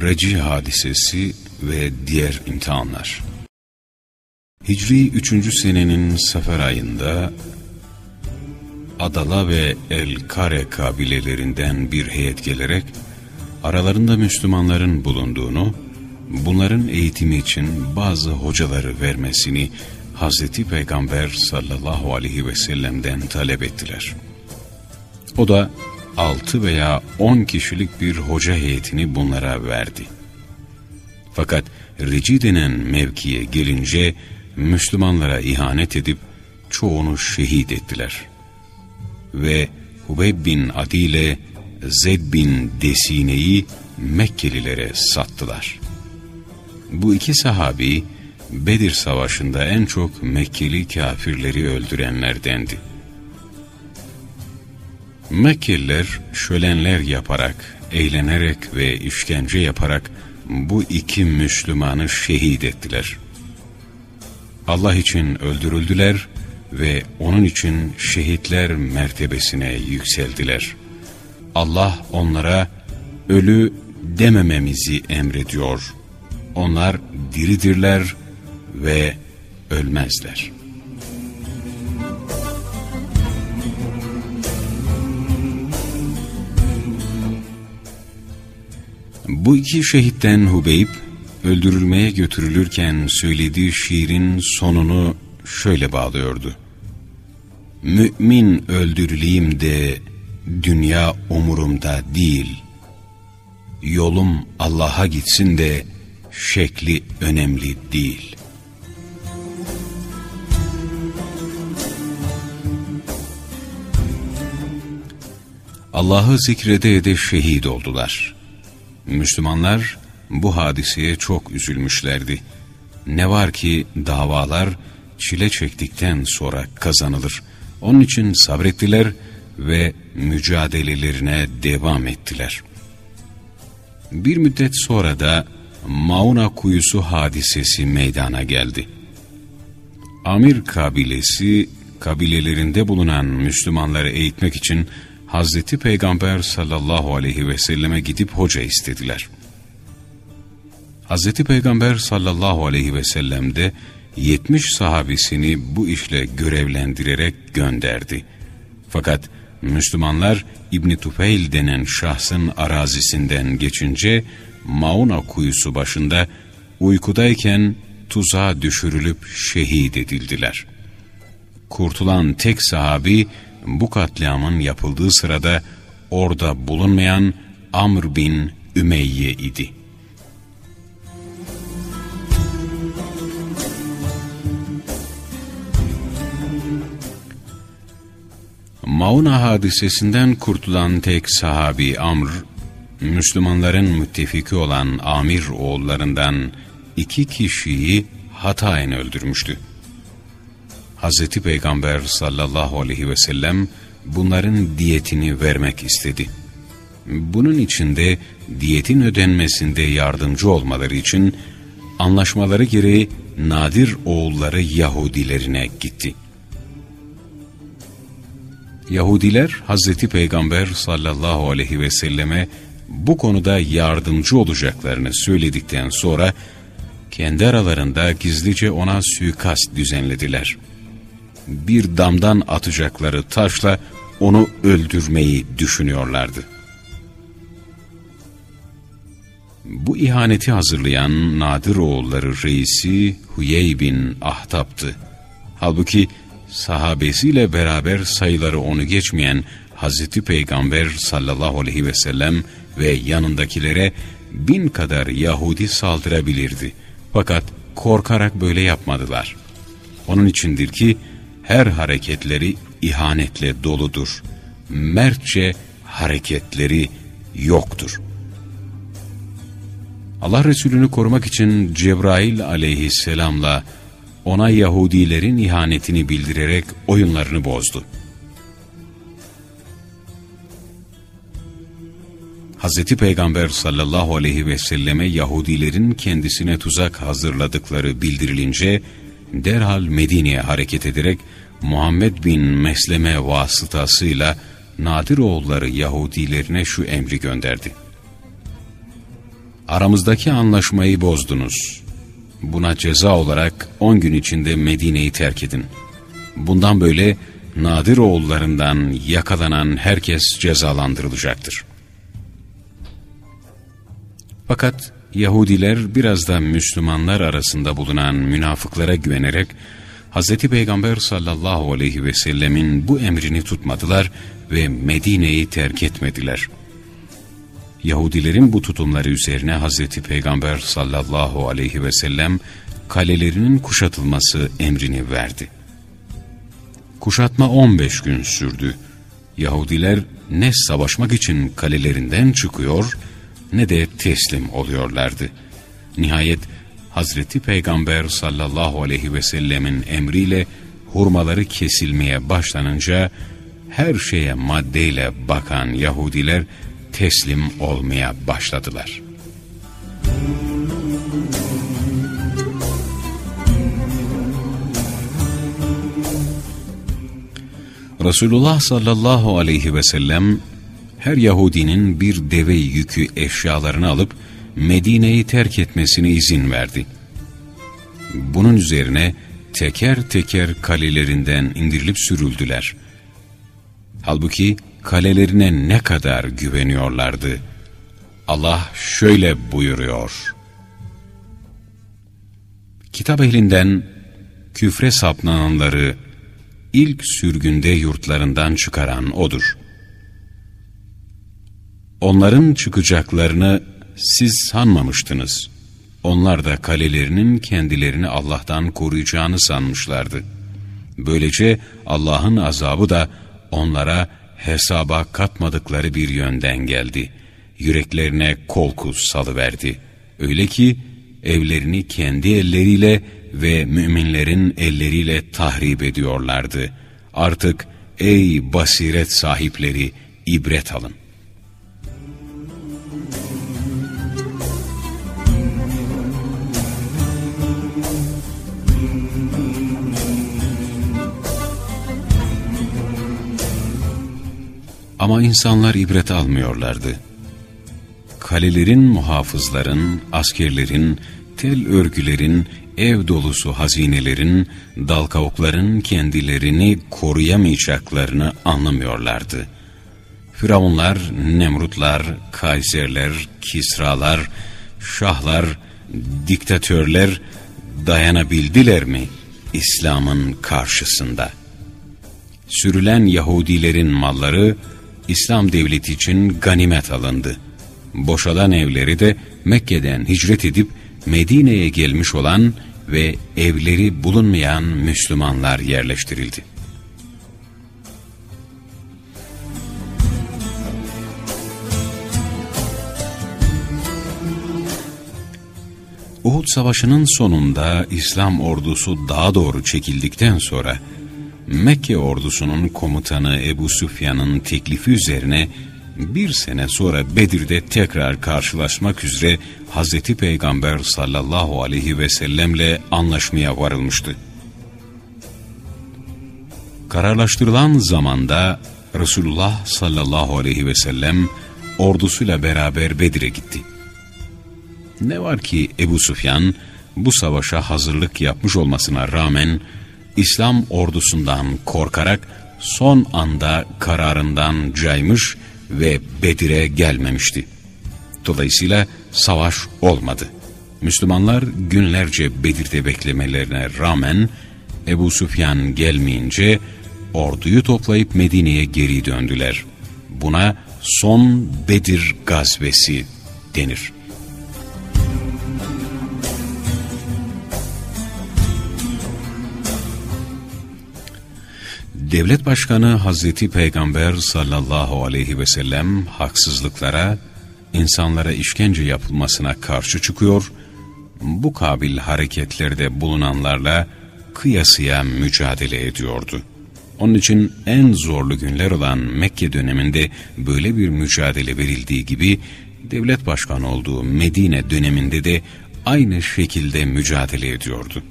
Reci hadisesi ve diğer imtihanlar. Hicri 3. senenin sefer ayında Adala ve El-Kare kabilelerinden bir heyet gelerek aralarında Müslümanların bulunduğunu, bunların eğitimi için bazı hocaları vermesini Hazreti Peygamber sallallahu aleyhi ve sellem'den talep ettiler. O da altı veya on kişilik bir hoca heyetini bunlara verdi. Fakat Reci denen mevkiye gelince Müslümanlara ihanet edip çoğunu şehit ettiler. Ve Hubeyb bin Adi ile Zed bin Desine'yi Mekkelilere sattılar. Bu iki sahabi Bedir Savaşı'nda en çok Mekkeli kafirleri öldürenlerdendi. Mekkeliler şölenler yaparak, eğlenerek ve işkence yaparak bu iki Müslümanı şehit ettiler. Allah için öldürüldüler ve onun için şehitler mertebesine yükseldiler. Allah onlara ölü demememizi emrediyor. Onlar diridirler ve ölmezler. Bu iki şehitten Hubeyb, öldürülmeye götürülürken söylediği şiirin sonunu şöyle bağlıyordu. Mümin öldürüleyim de dünya umurumda değil. Yolum Allah'a gitsin de şekli önemli değil. Allah'ı zikrede ede şehit oldular. Müslümanlar bu hadiseye çok üzülmüşlerdi. Ne var ki davalar çile çektikten sonra kazanılır. Onun için sabrettiler ve mücadelelerine devam ettiler. Bir müddet sonra da Mauna kuyusu hadisesi meydana geldi. Amir kabilesi kabilelerinde bulunan Müslümanları eğitmek için Hazreti Peygamber sallallahu aleyhi ve selleme gidip hoca istediler. Hazreti Peygamber sallallahu aleyhi ve sellem de 70 sahabesini bu işle görevlendirerek gönderdi. Fakat Müslümanlar İbni Tufeil denen şahsın arazisinden geçince Mauna kuyusu başında uykudayken tuzağa düşürülüp şehit edildiler. Kurtulan tek sahabi bu katliamın yapıldığı sırada orada bulunmayan Amr bin Ümeyye idi. Mauna hadisesinden kurtulan tek sahabi Amr, Müslümanların müttefiki olan Amir oğullarından iki kişiyi hataen öldürmüştü. Hazreti Peygamber sallallahu aleyhi ve sellem bunların diyetini vermek istedi. Bunun için de diyetin ödenmesinde yardımcı olmaları için anlaşmaları gereği Nadir oğulları Yahudilerine gitti. Yahudiler Hazreti Peygamber sallallahu aleyhi ve selleme bu konuda yardımcı olacaklarını söyledikten sonra kendi aralarında gizlice ona suikast düzenlediler. Bir damdan atacakları taşla onu öldürmeyi düşünüyorlardı. Bu ihaneti hazırlayan Nadir oğulları reisi Huyey bin Ahtap'tı. Halbuki sahabesiyle beraber sayıları onu geçmeyen Hazreti Peygamber sallallahu aleyhi ve sellem ve yanındakilere bin kadar Yahudi saldırabilirdi. Fakat korkarak böyle yapmadılar. Onun içindir ki her hareketleri ihanetle doludur. Mertçe hareketleri yoktur. Allah Resulü'nü korumak için Cebrail aleyhisselamla ona Yahudilerin ihanetini bildirerek oyunlarını bozdu. Hz. Peygamber sallallahu aleyhi ve selleme Yahudilerin kendisine tuzak hazırladıkları bildirilince derhal Medine'ye hareket ederek Muhammed bin Mesleme vasıtasıyla Nadir oğulları Yahudilerine şu emri gönderdi. aramızdaki anlaşmayı bozdunuz. Buna ceza olarak on gün içinde Medine'yi terk edin. Bundan böyle Nadir oğullarından yakalanan herkes cezalandırılacaktır. Fakat Yahudiler biraz da Müslümanlar arasında bulunan münafıklara güvenerek Hz. Peygamber sallallahu aleyhi ve sellemin bu emrini tutmadılar ve Medine'yi terk etmediler. Yahudilerin bu tutumları üzerine Hz. Peygamber sallallahu aleyhi ve sellem kalelerinin kuşatılması emrini verdi. Kuşatma 15 gün sürdü. Yahudiler ne savaşmak için kalelerinden çıkıyor ne de teslim oluyorlardı. Nihayet Hazreti Peygamber sallallahu aleyhi ve sellemin emriyle hurmaları kesilmeye başlanınca her şeye maddeyle bakan Yahudiler teslim olmaya başladılar. Resulullah sallallahu aleyhi ve sellem her Yahudinin bir deve yükü eşyalarını alıp Medine'yi terk etmesine izin verdi. Bunun üzerine teker teker kalelerinden indirilip sürüldüler. Halbuki kalelerine ne kadar güveniyorlardı. Allah şöyle buyuruyor. Kitap ehlinden küfre saplananları ilk sürgünde yurtlarından çıkaran O'dur. Onların çıkacaklarını siz sanmamıştınız. Onlar da kalelerinin kendilerini Allah'tan koruyacağını sanmışlardı. Böylece Allah'ın azabı da onlara hesaba katmadıkları bir yönden geldi. Yüreklerine kolkuz salıverdi. Öyle ki evlerini kendi elleriyle ve müminlerin elleriyle tahrip ediyorlardı. Artık ey basiret sahipleri ibret alın. Ama insanlar ibret almıyorlardı. Kalelerin muhafızların, askerlerin, tel örgülerin, ev dolusu hazinelerin, dal kavukların kendilerini koruyamayacaklarını anlamıyorlardı. Firavunlar, Nemrutlar, Kaiserler, Kisralar, Şahlar, diktatörler dayanabildiler mi İslam'ın karşısında? Sürülen Yahudilerin malları İslam devleti için ganimet alındı. Boşalan evleri de Mekke'den hicret edip Medine'ye gelmiş olan ve evleri bulunmayan Müslümanlar yerleştirildi. Uhud Savaşı'nın sonunda İslam ordusu daha doğru çekildikten sonra Mekke ordusunun komutanı Ebu Süfyan'ın teklifi üzerine bir sene sonra Bedir'de tekrar karşılaşmak üzere Hazreti Peygamber sallallahu aleyhi ve sellemle anlaşmaya varılmıştı. Kararlaştırılan zamanda Resulullah sallallahu aleyhi ve sellem ordusuyla beraber Bedir'e gitti. Ne var ki Ebu Sufyan bu savaşa hazırlık yapmış olmasına rağmen İslam ordusundan korkarak son anda kararından caymış ve Bedir'e gelmemişti. Dolayısıyla savaş olmadı. Müslümanlar günlerce Bedir'de beklemelerine rağmen Ebu Süfyan gelmeyince orduyu toplayıp Medine'ye geri döndüler. Buna son Bedir gazvesi denir. Devlet Başkanı Hazreti Peygamber sallallahu aleyhi ve sellem haksızlıklara, insanlara işkence yapılmasına karşı çıkıyor, bu kabil hareketlerde bulunanlarla kıyasıya mücadele ediyordu. Onun için en zorlu günler olan Mekke döneminde böyle bir mücadele verildiği gibi, devlet başkanı olduğu Medine döneminde de aynı şekilde mücadele ediyordu.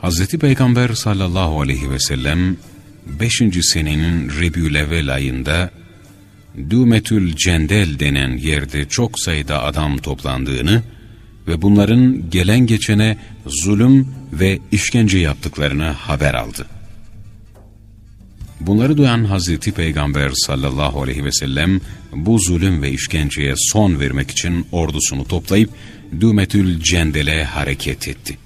Hazreti Peygamber sallallahu aleyhi ve sellem 5. senenin Rebülevvel ayında Dümetül Cendel denen yerde çok sayıda adam toplandığını ve bunların gelen geçene zulüm ve işkence yaptıklarını haber aldı. Bunları duyan Hazreti Peygamber sallallahu aleyhi ve sellem bu zulüm ve işkenceye son vermek için ordusunu toplayıp Dümetül Cendel'e hareket etti.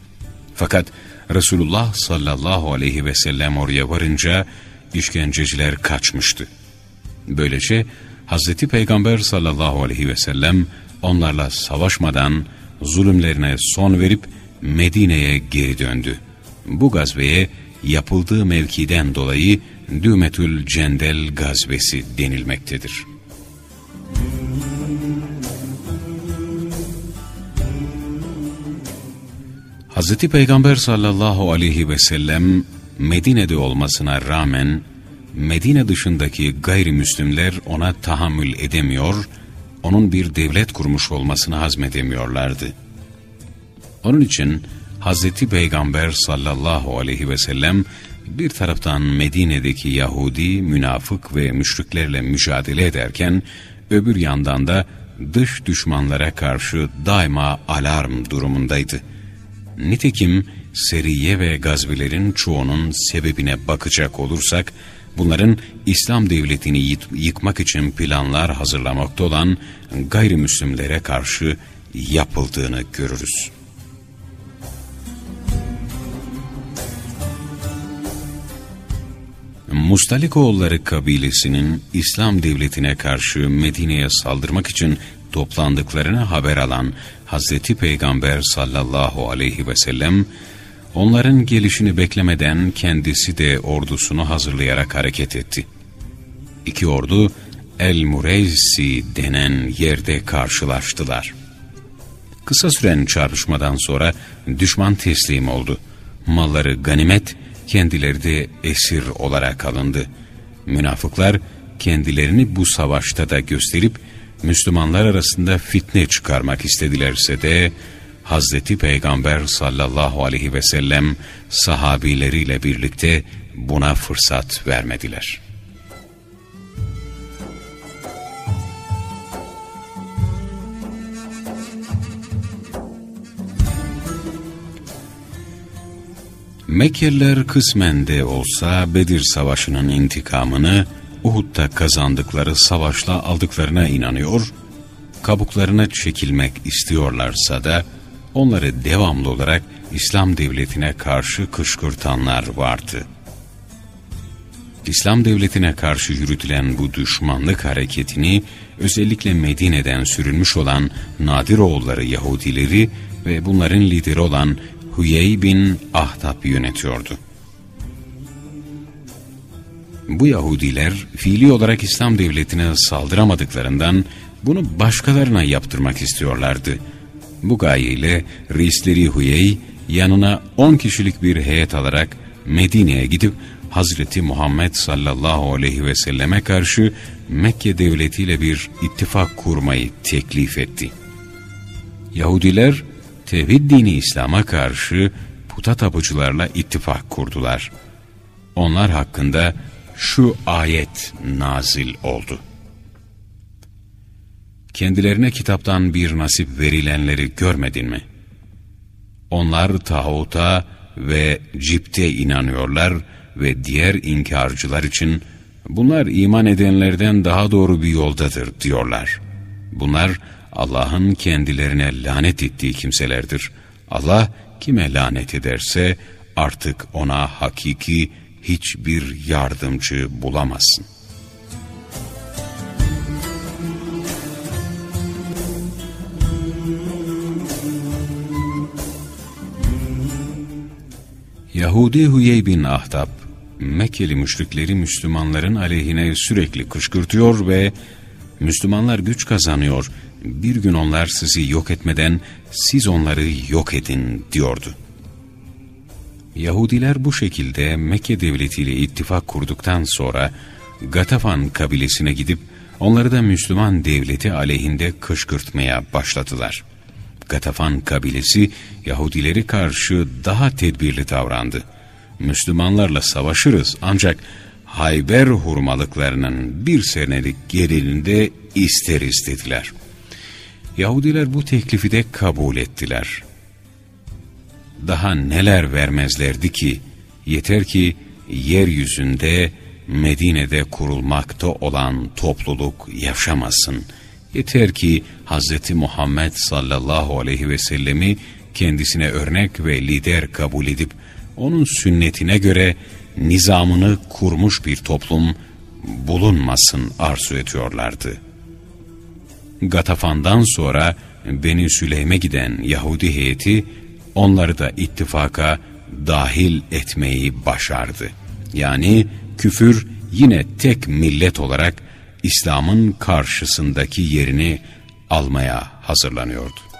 Fakat Resulullah sallallahu aleyhi ve sellem oraya varınca işkenceciler kaçmıştı. Böylece Hazreti Peygamber sallallahu aleyhi ve sellem onlarla savaşmadan zulümlerine son verip Medine'ye geri döndü. Bu gazveye yapıldığı mevkiden dolayı Dümetül Cendel gazvesi denilmektedir. Hz. Peygamber sallallahu aleyhi ve sellem Medine'de olmasına rağmen Medine dışındaki gayrimüslimler ona tahammül edemiyor, onun bir devlet kurmuş olmasını hazmedemiyorlardı. Onun için Hz. Peygamber sallallahu aleyhi ve sellem bir taraftan Medine'deki Yahudi, münafık ve müşriklerle mücadele ederken, öbür yandan da dış düşmanlara karşı daima alarm durumundaydı. Nitekim seriye ve gazvelerin çoğunun sebebine bakacak olursak, bunların İslam devletini yıkmak için planlar hazırlamakta olan gayrimüslimlere karşı yapıldığını görürüz. Mustalikoğulları kabilesinin İslam devletine karşı Medine'ye saldırmak için toplandıklarını haber alan Hazreti Peygamber sallallahu aleyhi ve sellem, onların gelişini beklemeden kendisi de ordusunu hazırlayarak hareket etti. İki ordu El-Mureysi denen yerde karşılaştılar. Kısa süren çarpışmadan sonra düşman teslim oldu. Malları ganimet, kendileri de esir olarak alındı. Münafıklar kendilerini bu savaşta da gösterip Müslümanlar arasında fitne çıkarmak istedilerse de Hazreti Peygamber sallallahu aleyhi ve sellem sahabileriyle birlikte buna fırsat vermediler. Mekkeliler kısmen de olsa Bedir Savaşı'nın intikamını Uhud'da kazandıkları savaşla aldıklarına inanıyor, kabuklarına çekilmek istiyorlarsa da onları devamlı olarak İslam devletine karşı kışkırtanlar vardı. İslam devletine karşı yürütülen bu düşmanlık hareketini özellikle Medine'den sürülmüş olan Nadiroğulları Yahudileri ve bunların lideri olan Hüyey bin Ahtap yönetiyordu. Bu Yahudiler fiili olarak İslam devletine saldıramadıklarından bunu başkalarına yaptırmak istiyorlardı. Bu gayeyle reisleri Huyey yanına 10 kişilik bir heyet alarak Medine'ye gidip Hazreti Muhammed sallallahu aleyhi ve selleme karşı Mekke devletiyle bir ittifak kurmayı teklif etti. Yahudiler tevhid dini İslam'a karşı puta tapıcılarla ittifak kurdular. Onlar hakkında şu ayet nazil oldu. Kendilerine kitaptan bir nasip verilenleri görmedin mi? Onlar tağuta ve cipte inanıyorlar ve diğer inkarcılar için bunlar iman edenlerden daha doğru bir yoldadır diyorlar. Bunlar Allah'ın kendilerine lanet ettiği kimselerdir. Allah kime lanet ederse artık ona hakiki hiçbir yardımcı bulamazsın. Yahudi Huyey bin Ahtab, Mekkeli müşrikleri Müslümanların aleyhine sürekli kışkırtıyor ve Müslümanlar güç kazanıyor, bir gün onlar sizi yok etmeden siz onları yok edin diyordu. Yahudiler bu şekilde Mekke devletiyle ittifak kurduktan sonra Gatafan kabilesine gidip onları da Müslüman devleti aleyhinde kışkırtmaya başladılar. Gatafan kabilesi Yahudileri karşı daha tedbirli davrandı. Müslümanlarla savaşırız ancak Hayber hurmalıklarının bir senelik gelirinde ister istediler. Yahudiler bu teklifi de kabul ettiler. Daha neler vermezlerdi ki, yeter ki yeryüzünde Medine'de kurulmakta olan topluluk yaşamasın. Yeter ki Hz. Muhammed sallallahu aleyhi ve sellemi kendisine örnek ve lider kabul edip onun sünnetine göre nizamını kurmuş bir toplum bulunmasın arzu ediyorlardı. Gatafan'dan sonra Beni Süleym'e giden Yahudi heyeti onları da ittifaka dahil etmeyi başardı. Yani küfür yine tek millet olarak İslam'ın karşısındaki yerini almaya hazırlanıyordu.